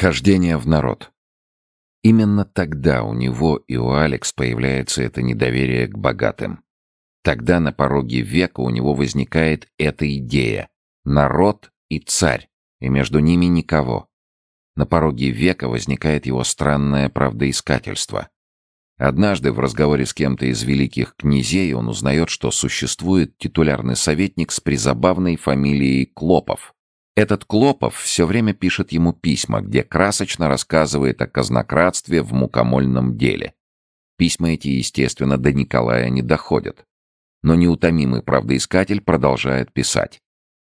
Хождение в народ. Именно тогда у него и у Алекс появляется это недоверие к богатым. Тогда на пороге века у него возникает эта идея — народ и царь, и между ними никого. На пороге века возникает его странное правдоискательство. Однажды в разговоре с кем-то из великих князей он узнает, что существует титулярный советник с призабавной фамилией Клопов. Этот Клопов все время пишет ему письма, где красочно рассказывает о казнократстве в мукомольном деле. Письма эти, естественно, до Николая не доходят. Но неутомимый правдоискатель продолжает писать.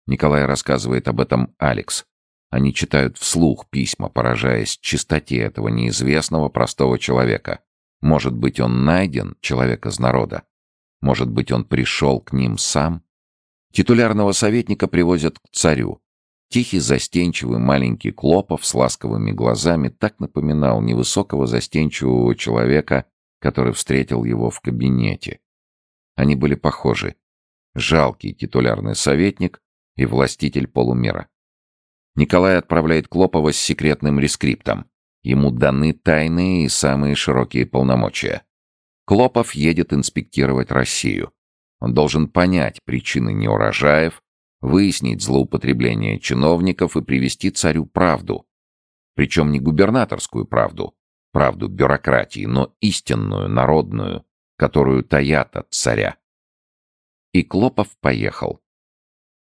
Николай рассказывает об этом Алекс. Они читают вслух письма, поражаясь чистоте этого неизвестного простого человека. Может быть, он найден, человек из народа. Может быть, он пришел к ним сам. Титулярного советника привозят к царю. Тихий, застенчивый маленький Клопов с ласковыми глазами так напоминал невысокого застенчивого человека, который встретил его в кабинете. Они были похожи. Жалкий титулярный советник и властитель полумира. Николай отправляет Клопова с секретным рескриптом. Ему даны тайные и самые широкие полномочия. Клопов едет инспектировать Россию. Он должен понять причины неурожаев, выяснить злоупотребление чиновников и привести царю правду. Причем не губернаторскую правду, правду бюрократии, но истинную, народную, которую таят от царя. И Клопов поехал.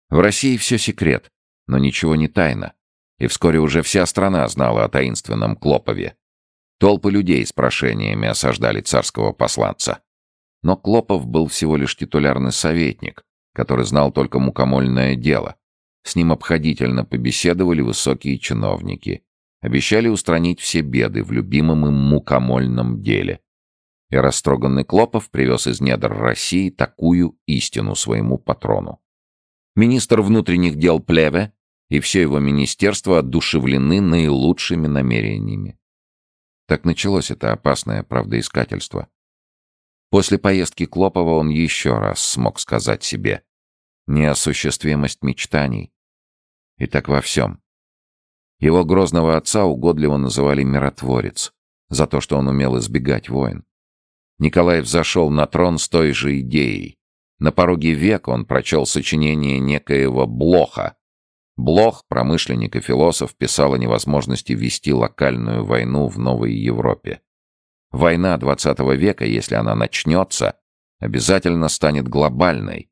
В России все секрет, но ничего не тайно. И вскоре уже вся страна знала о таинственном Клопове. Толпы людей с прошениями осаждали царского посланца. Но Клопов был всего лишь титулярный советник, который знал только мукомольное дело. С ним обходительно побеседовали высокие чиновники. Обещали устранить все беды в любимом им мукомольном деле. И растроганный Клопов привез из недр России такую истину своему патрону. Министр внутренних дел Плеве и все его министерство одушевлены наилучшими намерениями. Так началось это опасное правдоискательство. После поездки Клопова он еще раз смог сказать себе неосуществимость мечтаний. И так во всем. Его грозного отца угодливо называли «миротворец» за то, что он умел избегать войн. Николай взошел на трон с той же идеей, на пороге века он прочел сочинение некоего Блоха. Блох, промышленник и философ, писал о невозможности вести локальную войну в Новой Европе. Война XX века, если она начнется, обязательно станет глобальной.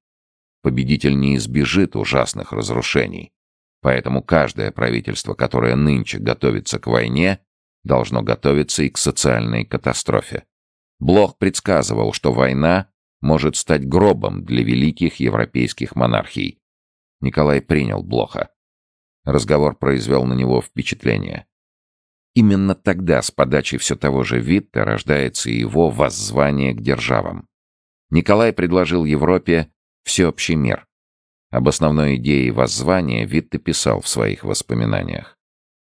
Победитель не избежит ужасных разрушений. Поэтому каждое правительство, которое нынче готовится к войне, должно готовиться и к социальной катастрофе. Блох предсказывал, что война может стать гробом для великих европейских монархий. Николай принял Блоха. Разговор произвел на него впечатление. Именно тогда с подачи все того же Витта рождается его воззвание к державам. Николай предложил Европе всеобщий мир. Об основной идее воззвания Витте писал в своих воспоминаниях.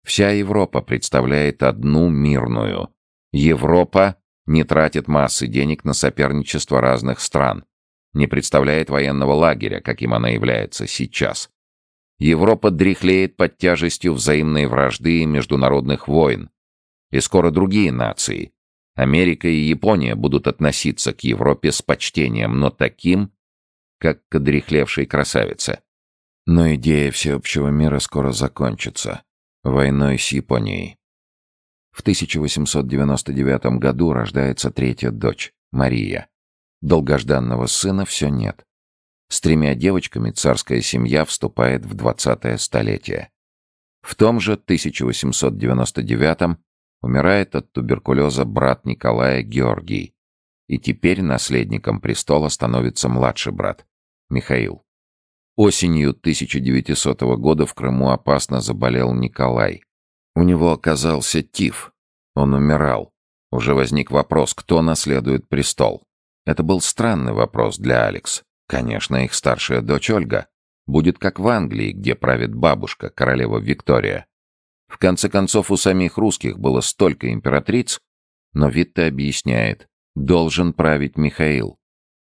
«Вся Европа представляет одну мирную. Европа не тратит массы денег на соперничество разных стран, не представляет военного лагеря, каким она является сейчас. Европа дряхлеет под тяжестью взаимной вражды и международных войн. И скоро другие нации, Америка и Япония, будут относиться к Европе с почтением, но таким, как к одрехлевшей красавице. Но идея всеобщего мира скоро закончится войной с Японией. В 1899 году рождается третья дочь, Мария. Долгожданного сына все нет. С тремя девочками царская семья вступает в 20-е столетие. В том же 1899 умирает от туберкулеза брат Николая Георгий. И теперь наследником престола становится младший брат, Михаил. Осенью 1900 года в Крыму опасно заболел Николай. У него оказался тиф. Он умирал. Уже возник вопрос, кто наследует престол. Это был странный вопрос для Алекс. Конечно, их старшая дочь Ольга. Будет как в Англии, где правит бабушка, королева Виктория. В конце концов, у самих русских было столько императриц, но Витте объясняет, должен править Михаил.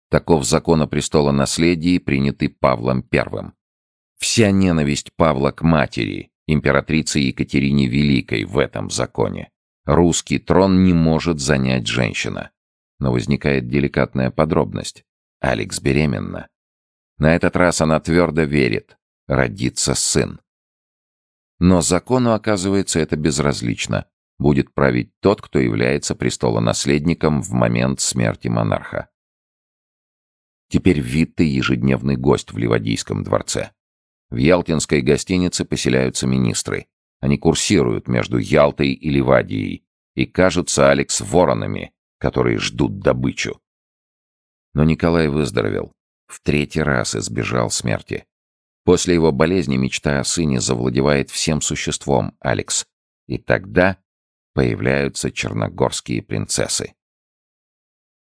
Таков закон о престолонаследии, принятый Павлом I. Вся ненависть Павла к матери императрице Екатерине Великой в этом законе. Русский трон не может занять женщина. Но возникает деликатная подробность. Алекс беременна. На этот раз она твердо верит. Родится сын. Но закону, оказывается, это безразлично. Будет править тот, кто является престолонаследником в момент смерти монарха. Теперь Витте — ежедневный гость в Ливадийском дворце. В Ялтинской гостинице поселяются министры. Они курсируют между Ялтой и Ливадией и кажутся Алекс воронами, которые ждут добычу. Но Николай выздоровел. В третий раз избежал смерти. После его болезни мечта о сыне завладевает всем существом Алекс. И тогда появляются черногорские принцессы.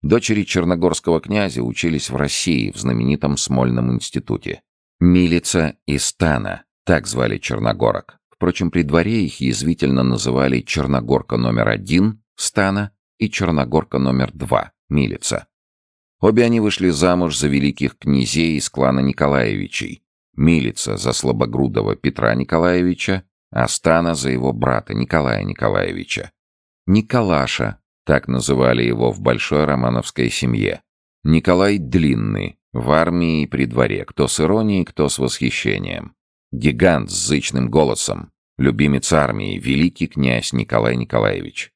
Дочери черногорского князя учились в России в знаменитом Смольном институте. Милица и Стана, так звали черногорок. Впрочем, при дворе их язвительно называли черногорка номер один Стана и черногорка номер два Милица. Обе они вышли замуж за великих князей из клана Николаевичей. Милица за слабогрудого Петра Николаевича, а Стана за его брата Николая Николаевича. Николаша, так называли его в большой романовской семье. Николай Длинный, в армии и при дворе, кто с иронией, кто с восхищением. Гигант с зычным голосом, любимец армии, великий князь Николай Николаевич.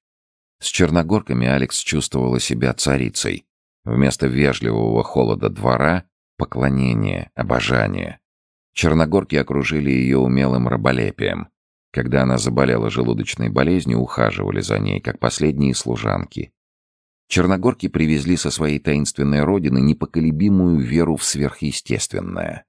С черногорками Алекс чувствовала себя царицей. Вместо вежливого холода двора — поклонение, обожание. Черногорки окружили ее умелым раболепием. Когда она заболела желудочной болезнью, ухаживали за ней, как последние служанки. Черногорки привезли со своей таинственной родины непоколебимую веру в сверхъестественное.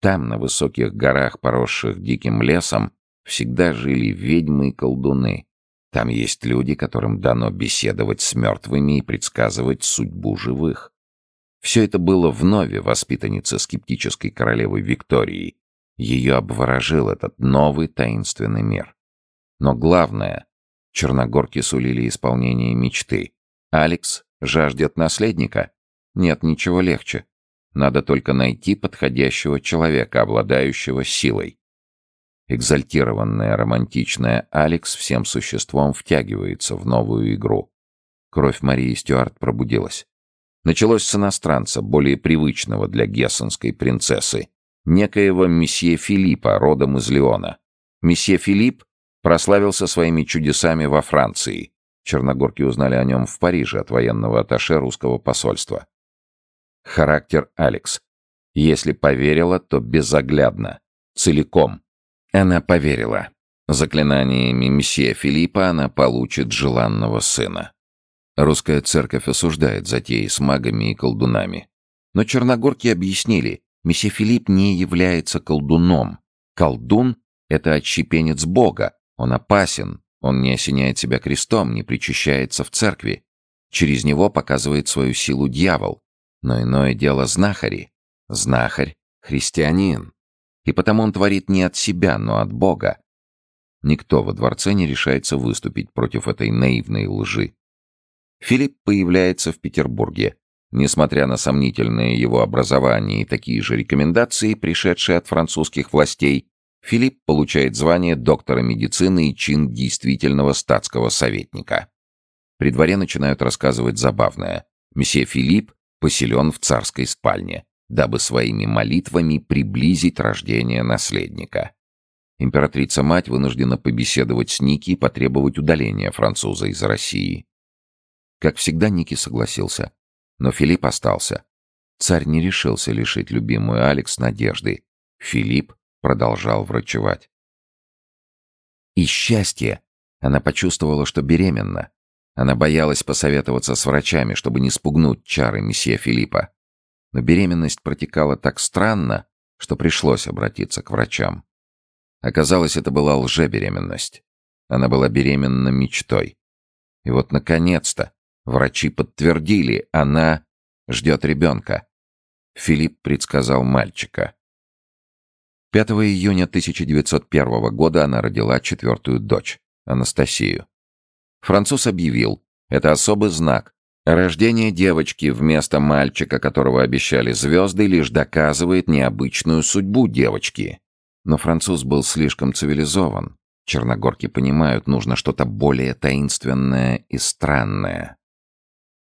Там, на высоких горах, поросших диким лесом, всегда жили ведьмы и колдуны. Там есть люди, которым дано беседовать с мертвыми и предсказывать судьбу живых. Все это было в нове воспитаннице скептической королевы Виктории, ее обворожил этот новый таинственный мир. Но главное, черногорки сулили исполнение мечты. Алекс жаждет наследника? Нет ничего легче. Надо только найти подходящего человека, обладающего силой. Экзальтированная, романтичная Алекс всем существом втягивается в новую игру. Кровь Марии Стюарт пробудилась. Началось с иностранца, более привычного для гессенской принцессы, некоего месье Филиппа, родом из Леона. Месье Филипп прославился своими чудесами во Франции. Черногорки узнали о нем в Париже от военного атташе русского посольства. Характер Алекс. Если поверила, то безоглядно. Целиком. Она поверила. Заклинаниями месье Филиппа она получит желанного сына. Русская церковь осуждает затеи с магами и колдунами. Но черногорки объяснили, Месье Филипп не является колдуном. Колдун — это отщепенец Бога. Он опасен, он не осеняет себя крестом, не причащается в церкви. Через него показывает свою силу дьявол. Но иное дело знахари. Знахарь — христианин. И потому он творит не от себя, но от Бога. Никто во дворце не решается выступить против этой наивной лжи. Филипп появляется в Петербурге, Несмотря на сомнительное его образование и такие же рекомендации, пришедшие от французских властей, Филипп получает звание доктора медицины и чин действительного статского советника. При дворе начинают рассказывать забавное. Месье Филипп поселен в царской спальне, дабы своими молитвами приблизить рождение наследника. Императрица-мать вынуждена побеседовать с Ники и потребовать удаления француза из России. Как всегда, Ники согласился. Но Филипп остался. Царь не решился лишить любимую Алекс надежды. Филипп продолжал врачевать. И счастье! Она почувствовала, что беременна. Она боялась посоветоваться с врачами, чтобы не спугнуть чары месье Филиппа. Но беременность протекала так странно, что пришлось обратиться к врачам. Оказалось, это была лжебеременность. Она была беременна мечтой. И вот, наконец-то, Врачи подтвердили, она ждет ребенка. Филипп предсказал мальчика. 5 июня 1901 года она родила четвертую дочь, Анастасию. Француз объявил, это особый знак. Рождение девочки вместо мальчика, которого обещали звезды, лишь доказывает необычную судьбу девочки. Но француз был слишком цивилизован. Черногорки понимают, нужно что-то более таинственное и странное.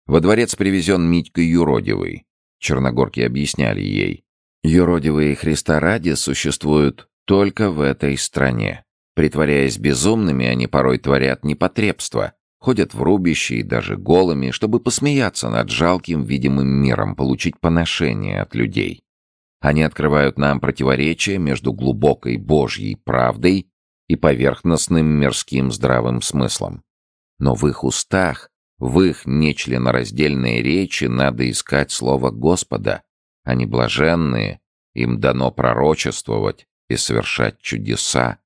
Во дворец привезен Митька Юродивый. Черногорки объясняли ей. Юродивые Христа ради существуют только в этой стране. Притворяясь безумными, они порой творят непотребства, ходят в рубище и даже голыми, чтобы посмеяться над жалким видимым миром, получить поношение от людей. Они открывают нам противоречие между глубокой Божьей правдой и поверхностным мирским здравым смыслом. Но в их устах, в их нечленораздельной речи надо искать слово Господа. Они блаженные, им дано пророчествовать и совершать чудеса.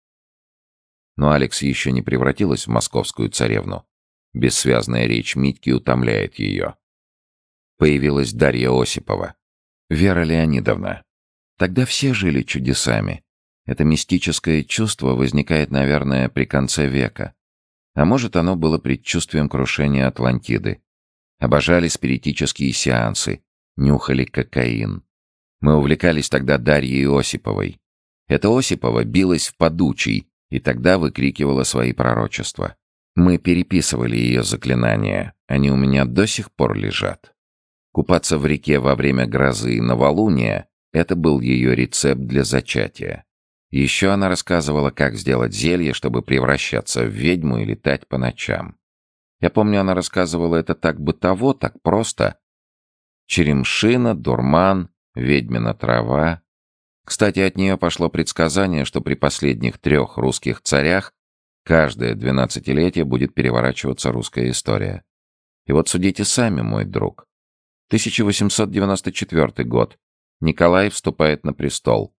Но Алекс еще не превратилась в московскую царевну. Бессвязная речь Митьки утомляет ее. Появилась Дарья Осипова. Вера Леонидовна. Тогда все жили чудесами. Это мистическое чувство возникает, наверное, при конце века. А может, оно было предчувствием крушения Атлантиды. Обожали спиритические сеансы, нюхали кокаин. Мы увлекались тогда Дарьей Осиповой. Эта Осипова билась в подучий и тогда выкрикивала свои пророчества. Мы переписывали ее заклинания, они у меня до сих пор лежат. Купаться в реке во время грозы и новолуния — это был ее рецепт для зачатия. Еще она рассказывала, как сделать зелье, чтобы превращаться в ведьму и летать по ночам. Я помню, она рассказывала это так бытово, так просто. Черемшина, дурман, ведьмина трава. Кстати, от нее пошло предсказание, что при последних трех русских царях каждое двенадцатилетие будет переворачиваться русская история. И вот судите сами, мой друг. 1894 год. Николай вступает на престол.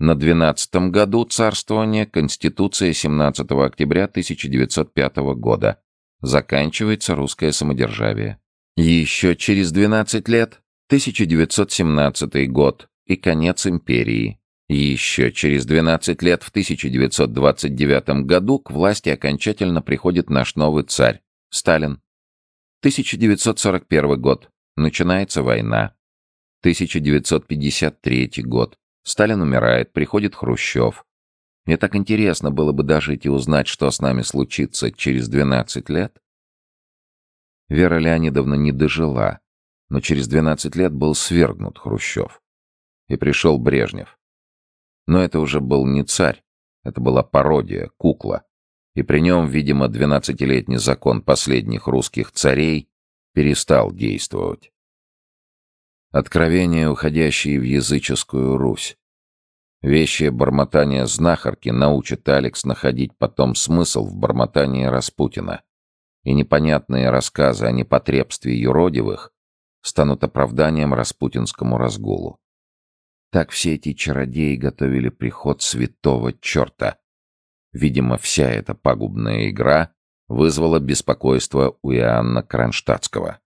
На 12 году царствования Конституция 17 октября 1905 года. Заканчивается русское самодержавие. Еще через 12 лет 1917 год и конец империи. Еще через 12 лет в 1929 году к власти окончательно приходит наш новый царь Сталин. 1941 год. Начинается война. 1953 год. Сталин умирает, приходит Хрущев. Мне так интересно было бы дожить и узнать, что с нами случится через 12 лет. Вера Леонидовна не дожила, но через 12 лет был свергнут Хрущев. И пришел Брежнев. Но это уже был не царь, это была пародия, кукла. И при нем, видимо, 12-летний закон последних русских царей перестал действовать. Откровения, уходящие в языческую Русь. Вещие бормотание знахарки научит Алекс находить потом смысл в бормотании Распутина. И непонятные рассказы о непотребстве юродивых станут оправданием распутинскому разгулу. Так все эти чародеи готовили приход святого черта. Видимо, вся эта пагубная игра вызвала беспокойство у Иоанна Кронштадтского.